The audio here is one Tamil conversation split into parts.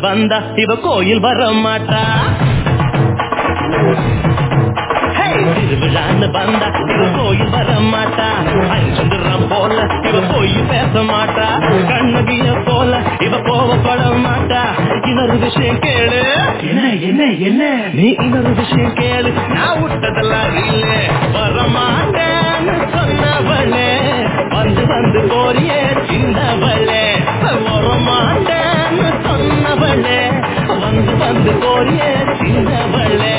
வந்தா இவ கோயில் வர மாட்டா திருவிழான்னு வந்தா இவ கோயில் வர மாட்டா அஞ்சுந்துறான் போல இவ போய் பேச மாட்டா கண்ணகிய போல இவ கோவப்பட மாட்டா இன்னொரு விஷயம் கேளு. என்ன என்ன என்ன? நீ இன்னொரு விஷயம் கேளு. நான் விட்டதெல்லாம் இல்ல. வர மாட்டேன்னு சொன்னவளே. வந்து வந்து போறியே சின்னவளே. வர மாட்டேன்னு சொன்னவளே வந்து வந்து போறியே சின்னவளே.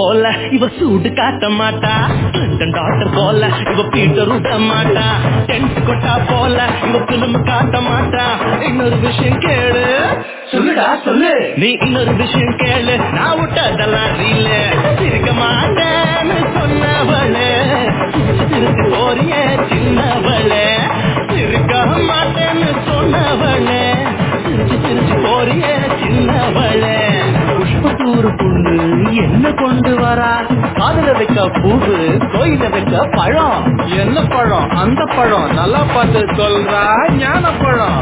போல இவ சூடு காட்ட மாட்டா. கிளின்டன் டாக்டர் போல இவ பீட்டர் விட மாட்டா. டென்ட் கொட்டா போல இவ பிலிம் காட்ட மாட்டா. இன்னொரு விஷயம் கேளு. சொல்லுடா சொல்லு. நீ இன்னொரு விஷயம் கேளு. நான் விட்டதெல்லாம் ரீல சிரிக்க மாட்டேன்னு சொன்னவளே. சிரிச்சு போறிய சின்னவளே. சிரிக்க மாட்டேன்னு சொன்னவளே. சிரிச்சு சிரிச்சு போறிய சின்னவளே. புஷ்பத்தூர் பொண்ணு என்ன கொண்டு வரா? காதல வைக்க பூவு கோயில வைக்க பழம். என்ன பழம்? அந்த பழம். நல்லா பார்த்து சொல்றா. ஞான பழம்.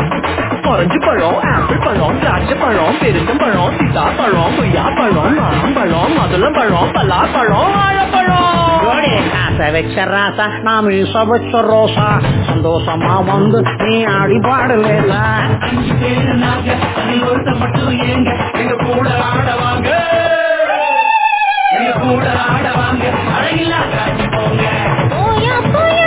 ஆரஞ்சு பழம் ஆப்பிள் பழம் திராட்சை பழம் பெருந்தம் பழம் சீதா பழம் கொய்யா பழம் மாம்பழம் மதுளம் பழம் பலா பழம் ஆசை வச்ச ராசா நாம் ஈச வச்ச ரோசா. சந்தோஷமா வந்து நீ ஆடி பாடல அஞ்சு பேரு நாங்க அதில் ஒருத்த மட்டும் ஏங்க எங்க கூட ஆடவாங்க எங்க கூட ஆடவாங்க அழகில்லா காட்சி போங்க போயா போயா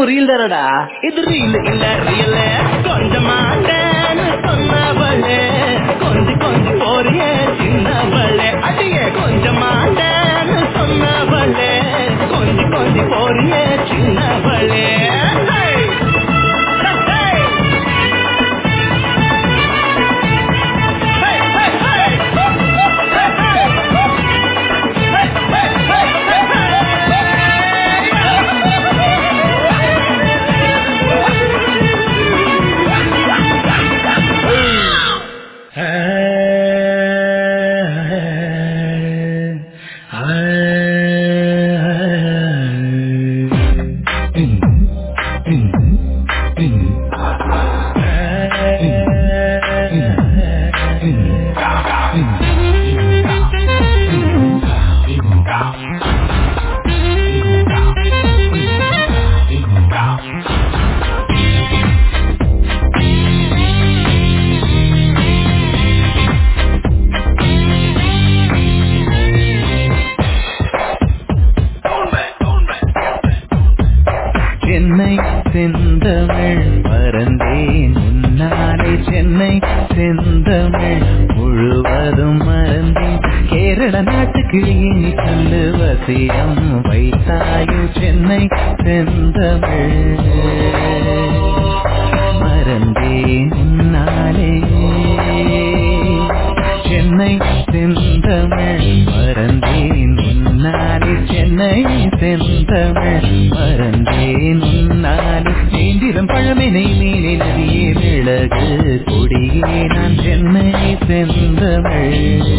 இதுவும் ரீல் தானடா? இது ரீல் இல்ல ரியல் கொஞ்சம் மாட்டேன்னு சொன்னவளே. கொஞ்சி கொஞ்சி போறிய சின்னவளே. அடியே கொஞ்சம் மாட்டேன்னு சொன்னவளே. கொஞ்சி கொஞ்சி போறிய சின்னவளே. செந்தமிழ் மறந்தேன். உன்னாலே சென்னை செந்தமிழ் மறந்தேன். உன்னாலே சேந்திரம் பழமினை மீனே நதியே விளகு கொடியே நான் சென்னை செந்தமிழ்.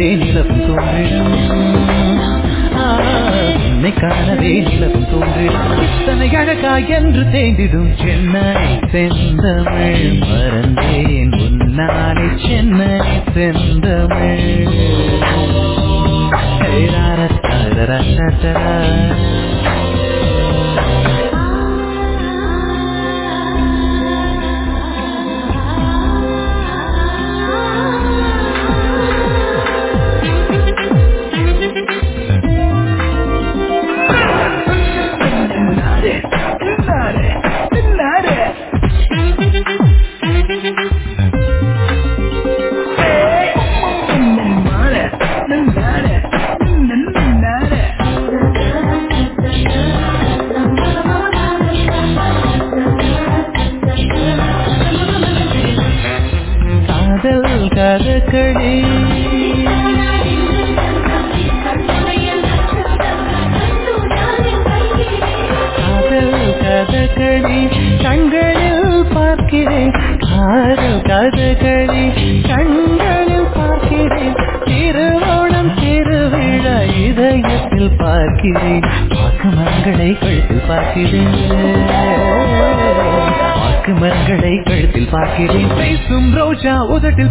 காணவே நிலவும் தோன்றிடும் உன்னை காணவே நிலவும் தோன்றிடும் இத்தனை அழகா என்று தேய்ந்திடும் சென்னை செந்தமிழ். மறந்தேன் உன்னாலே சென்னை செந்தமிழ். ஹே, ராரா, தாரா,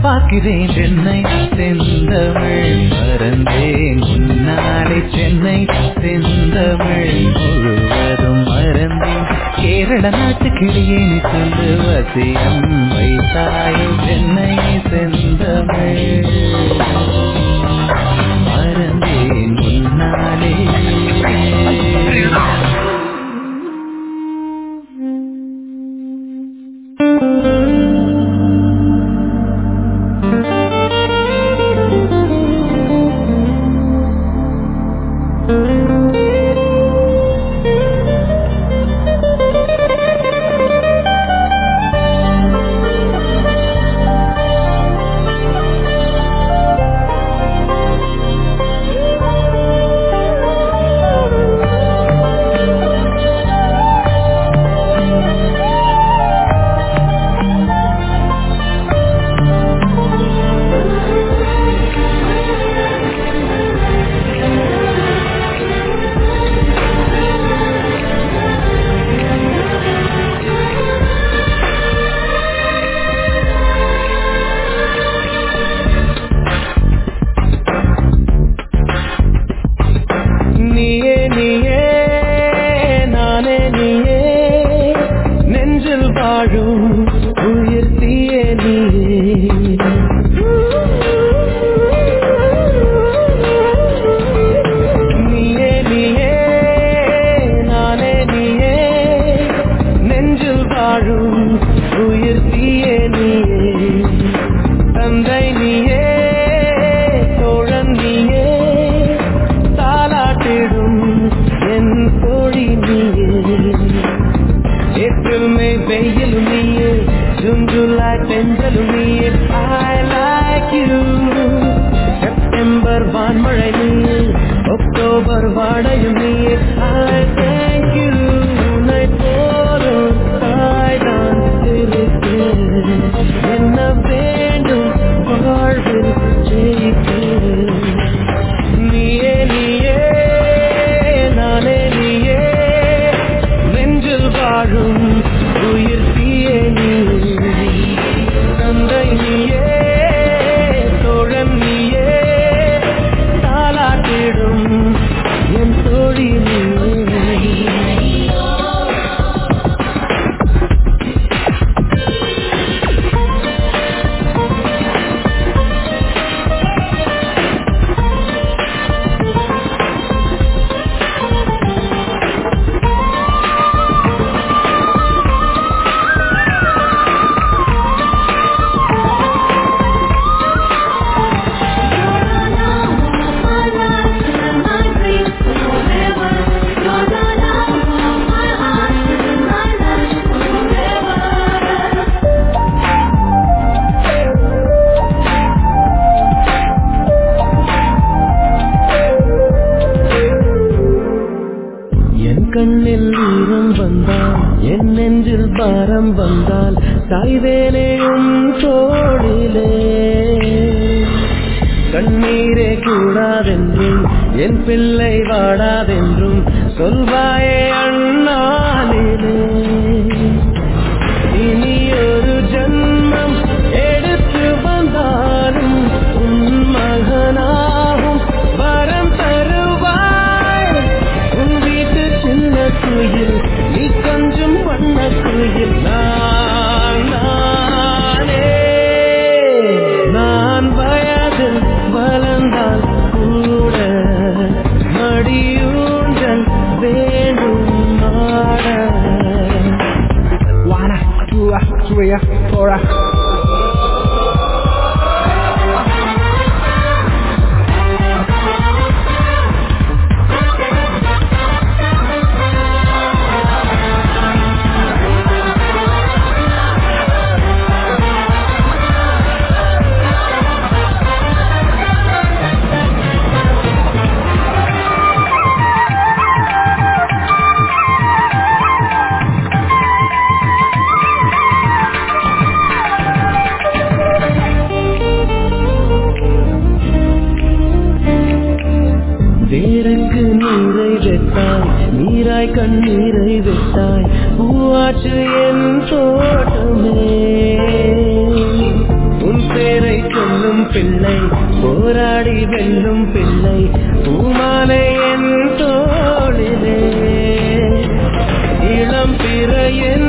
பார்க்கிறேன். சென்னை செந்தமிழ் மறந்தேன். முன்னாலே சென்னை செந்தமிழ். முழுவதும் மறந்தேன். கேரள நாட்டுக்கிடையே நீ சொல்லு வசியம் வைத்தாய் சென்னை செந்தமிழ். மறந்தேன் முன்னாலே. heart and tell me if I like you September வான்மழை நீ அக்டோபர் வாடையும் நீ I கேட்டாய் நீராய் கண்ணீரை விட்டாய் பூவாற்று என் தோட்டமே. உன் பேரை சொல்லும் பிள்ளை போராடி வெல்லும் பிள்ளை பூமாலை என் தோழிலே இளம் பிறையின்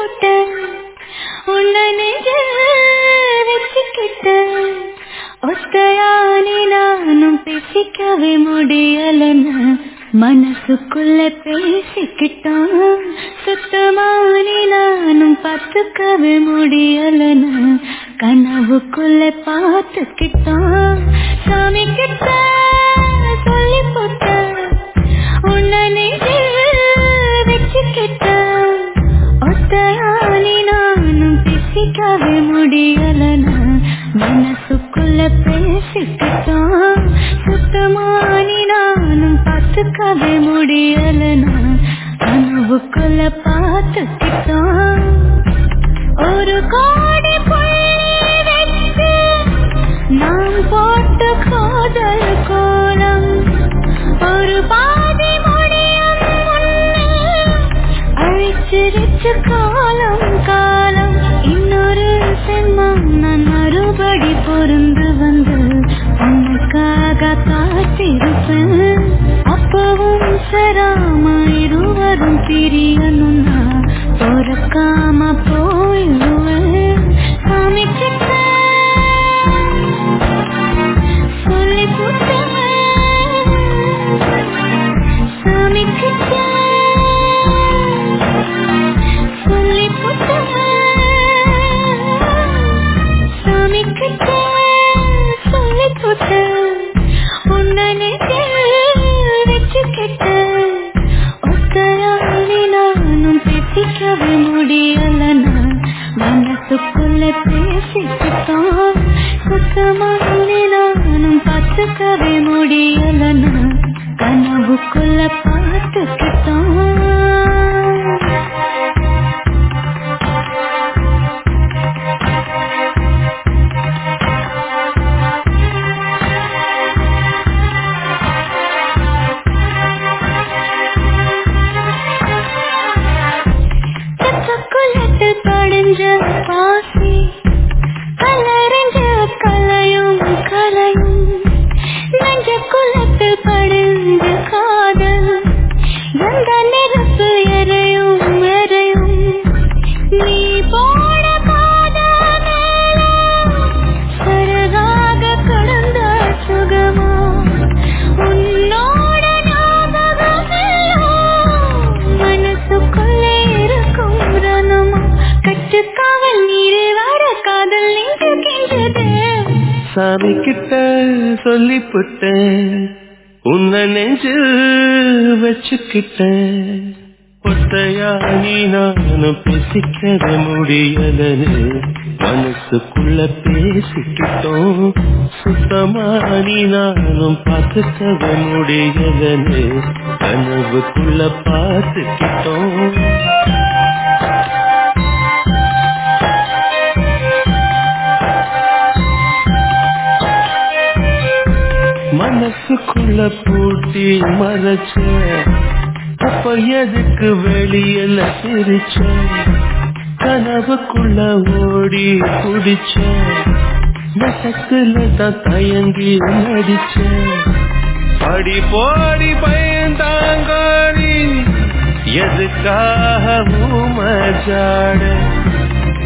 போட்ட உன்னை நெஞ்சில் வச்சுக்கிட்ட ஒத்தையானே நானும் பேசிக்கவே முடியலன்னு மனசுக்குள்ள பேசிக்கிட்டான். சுத்தமானே நானும் பார்த்துக்கவே முடியலன்னு கனவுக்குள்ள பார்த்துக்கிட்டான். சாமி கிட்ட பார்த்துக்கவே முடியலனா கனவுக்குள்ள பார்த்துக்கிட்டோம். ஒரு கா இருவரும் பிரியணும்னா பார்த்துக்கவே கனவுக்குள்ள பார்த்துக்கிட்டோம். மனசுக்குள்ள பூட்டி மறைச்ச அப்ப எதுக்கு வெளியில சிரிச்ச? கனவுக்குள்ள ஓடி குடிச்ச நெசக்குல தான் தயங்கி நடிச்சேன் அடி போடி பயந்தாங்காடி எதுக்காக மஜாட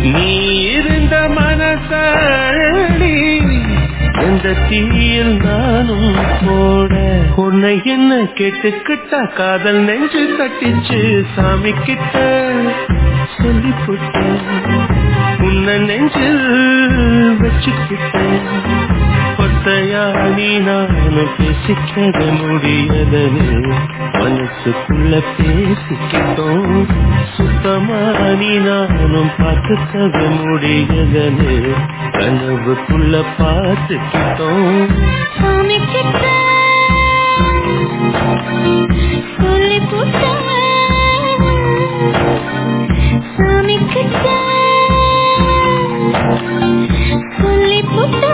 நீ இருந்த மனசாடி அந்த தீயில் நானும் போட. உன்னை என்ன கேட்டுக்கிட்டா காதல் நெஞ்சு தட்டிச்சு சாமி கிட்ட சொல்லி உன்னை நெஞ்சில் வச்சுக்கிட்ட ஒத்தையா நீ நான் நானும் பேசிக்கத முடியலன்னு மனசுக்குள்ள பேசிக்கிட்டோம். சுத்தமா நீ நானும் பார்த்துக்கத முடியலன்னு கனவுக்குள்ள பார்த்துக்கிட்டோம். சாமி சொல்லி புத்த கிட்ட சொல்லி புத்த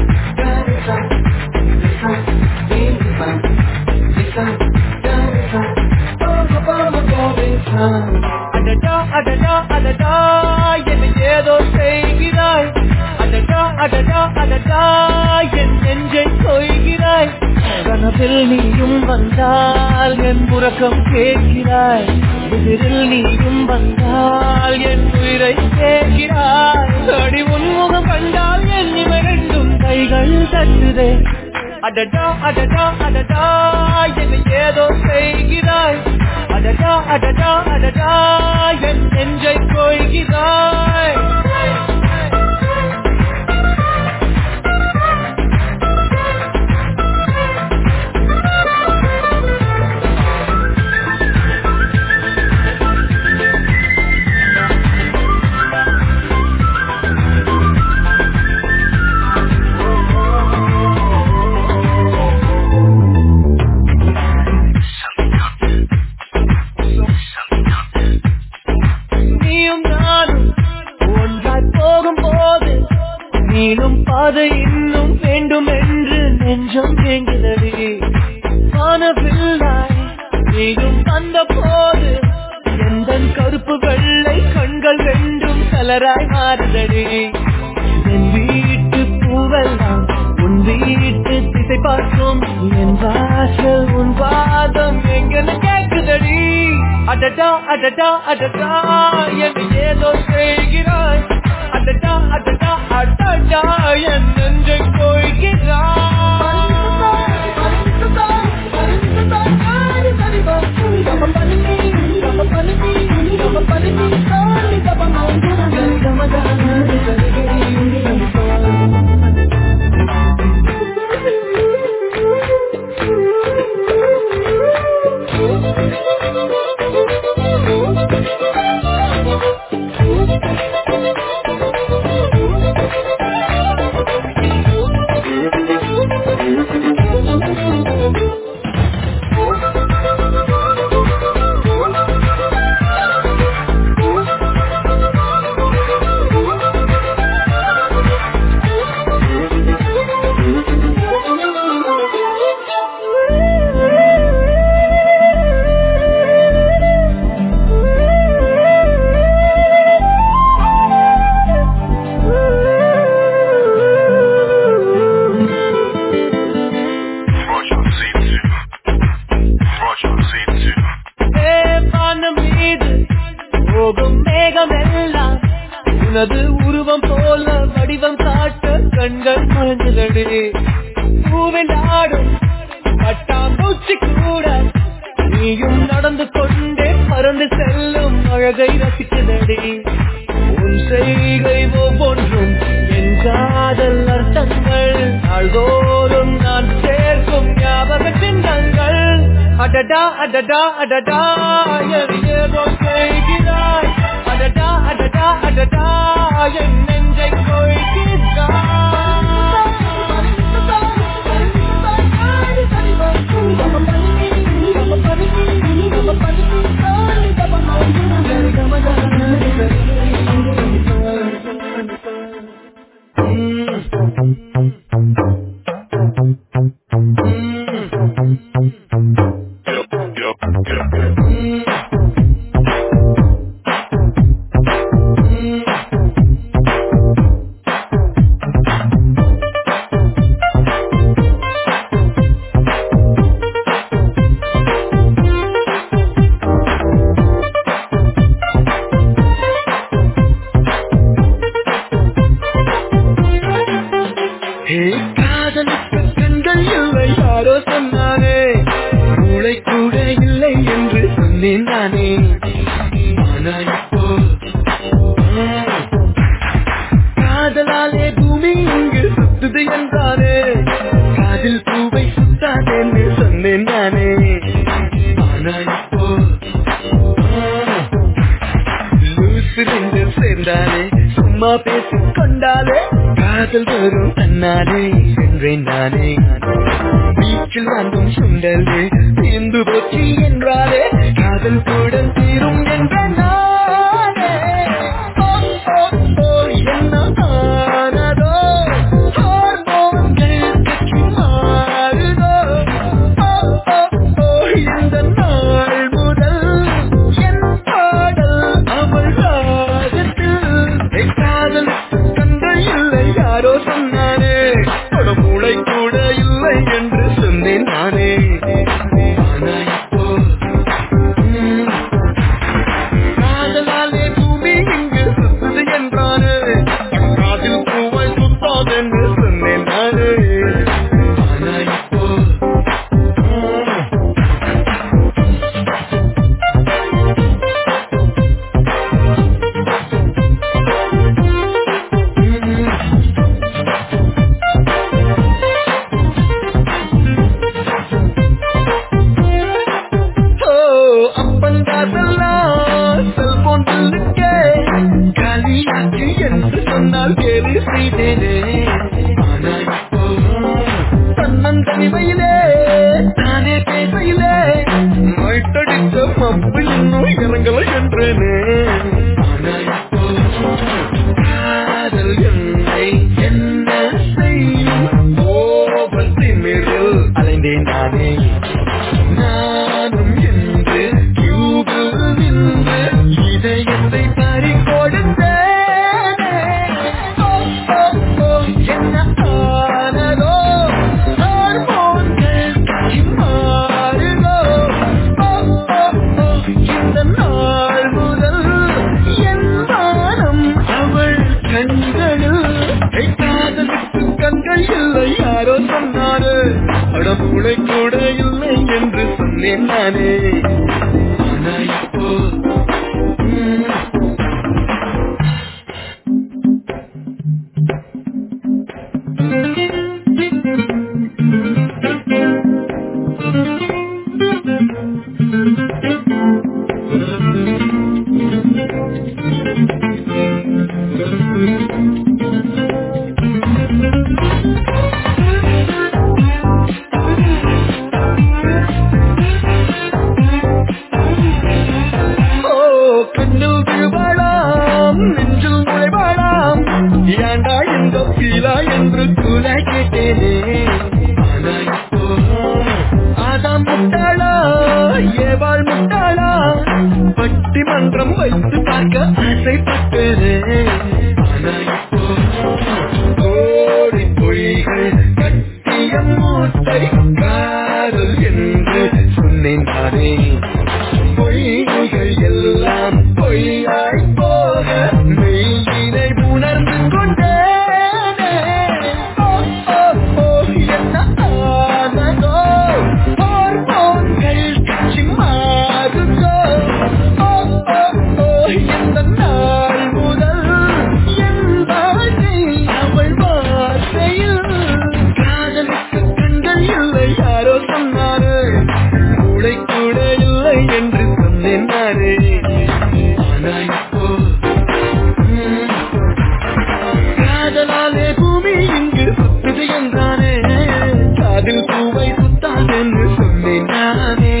எதிரில் நீயும் வந்தால் என் உறக்கம் கேட்கிறாய். எதிரில் நீயும் வந்தால் என் உயிரை கேட்கிறாய். அடி உன்முகம் கண்டால் என் இவரெண்டும் கைகள் தட்டுதே. அடடா அடடா அடடா என்னை ஏதோ செய்கிறாய். அடடா அடடா அடடா என் நெஞ்சை கொள்கிறாய் போகும் மேகம் எல்லாம். உனது உருவம் போல வடிவம் காட்ட கண்கள் மறந்துதடி பூவில் ஆடும் பட்டாம்பூச்சி கூட. நீயும் நடந்து கொண்டே பறந்து செல்லும் அழகை ரசிக்குதடி உன் செய்கை ஒவ்வொன்றும் என் காதல் அர்த்தங்கள். நாள்தோறும் நான் சேர்க்கும் ஞாபக சின்னங்கள். அடடா அடடா அடடா என் ஏதோ செய்கிறாய் அடடா அடடா அடடா என் நெஞ்சை ஹே வீச்சில் வாங்கும் சுண்டலே தீர்ந்து போச்சு என்றாலே காதல் கூட தீரும் என்ற நான் யாரோ சொன்னாரு அடமுளை கூட இல்லை என்று சொன்னேன் நானே. மன்றம் வைத்து பார்க்க for me, not me.